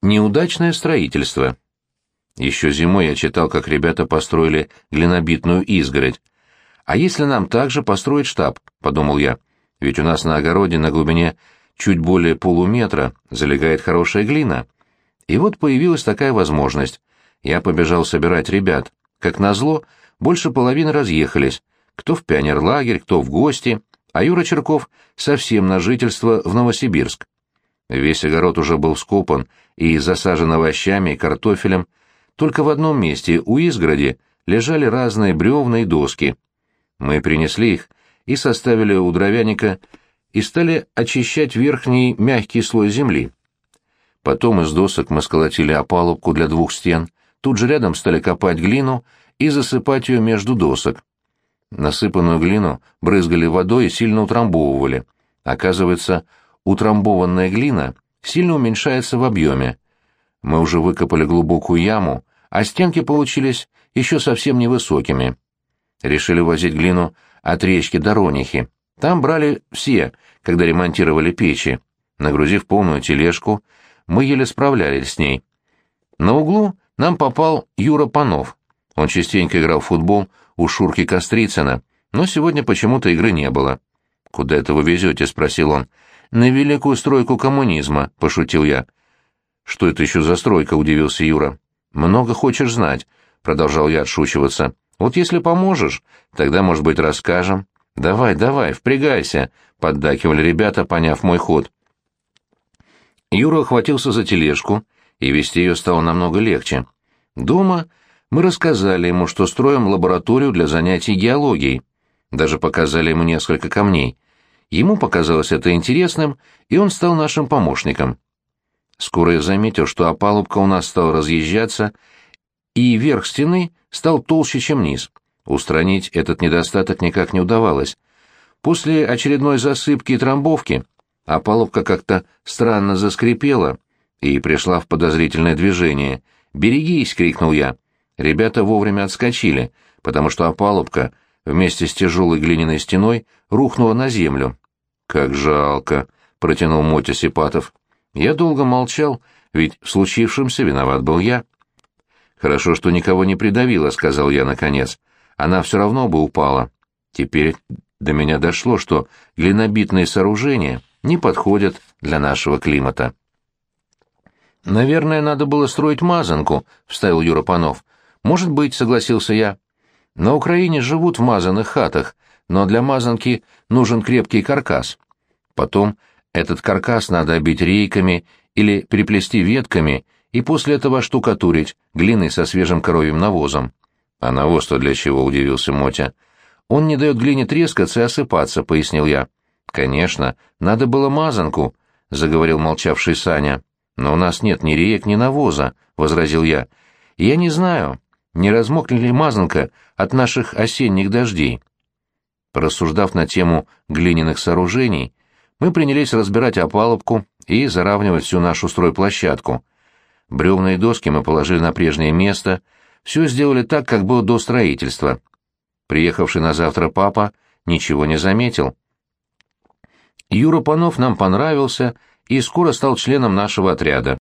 Неудачное строительство. Еще зимой я читал, как ребята построили глинобитную изгородь. «А если нам также построить штаб?» — подумал я. «Ведь у нас на огороде на глубине чуть более полуметра залегает хорошая глина». И вот появилась такая возможность. Я побежал собирать ребят. Как назло, больше половины разъехались. Кто в пионерлагерь, кто в гости, а Юра Черков совсем на жительство в Новосибирск. Весь огород уже был скопан и засажен овощами и картофелем. Только в одном месте, у изгороди, лежали разные бревна и доски. Мы принесли их и составили у дровяника и стали очищать верхний мягкий слой земли. Потом из досок мы сколотили опалубку для двух стен, тут же рядом стали копать глину и засыпать ее между досок. Насыпанную глину брызгали водой и сильно утрамбовывали. Оказывается, утрамбованная глина сильно уменьшается в объеме. Мы уже выкопали глубокую яму, а стенки получились еще совсем невысокими. Решили возить глину от речки до Ронихи. Там брали все, когда ремонтировали печи. Нагрузив полную тележку, мы еле справлялись с ней. На углу нам попал Юра Панов. Он частенько играл в футбол у Шурки Кострицына, но сегодня почему-то игры не было. «Куда это вы везете?» — спросил он на великую стройку коммунизма», — пошутил я. «Что это еще за стройка?» — удивился Юра. «Много хочешь знать», — продолжал я отшучиваться. «Вот если поможешь, тогда, может быть, расскажем». «Давай, давай, впрягайся», — поддакивали ребята, поняв мой ход. Юра охватился за тележку, и вести ее стало намного легче. Дома мы рассказали ему, что строим лабораторию для занятий геологией. Даже показали ему несколько камней — Ему показалось это интересным, и он стал нашим помощником. Скоро я заметил, что опалубка у нас стала разъезжаться, и верх стены стал толще, чем низ. Устранить этот недостаток никак не удавалось. После очередной засыпки и трамбовки опалубка как-то странно заскрипела и пришла в подозрительное движение. «Берегись!» — крикнул я. Ребята вовремя отскочили, потому что опалубка вместе с тяжелой глиняной стеной рухнула на землю. «Как жалко», — протянул Мотя Сипатов. Я долго молчал, ведь в случившемся виноват был я. «Хорошо, что никого не придавило», — сказал я наконец. «Она все равно бы упала». Теперь до меня дошло, что глинобитные сооружения не подходят для нашего климата. «Наверное, надо было строить мазанку», — вставил Юра Панов. «Может быть», — согласился я. «На Украине живут в мазанных хатах, но для мазанки нужен крепкий каркас. Потом этот каркас надо обить рейками или переплести ветками и после этого штукатурить глиной со свежим коровьим навозом. А навоз-то для чего, удивился Мотя. Он не дает глине трескаться и осыпаться, пояснил я. Конечно, надо было мазанку, заговорил молчавший Саня. Но у нас нет ни реек, ни навоза, возразил я. я не знаю, не размокнет ли мазанка от наших осенних дождей. Порассуждав на тему глиняных сооружений, мы принялись разбирать опалубку и заравнивать всю нашу стройплощадку. Бревна и доски мы положили на прежнее место, все сделали так, как было до строительства. Приехавший на завтра папа ничего не заметил. Юра Панов нам понравился и скоро стал членом нашего отряда.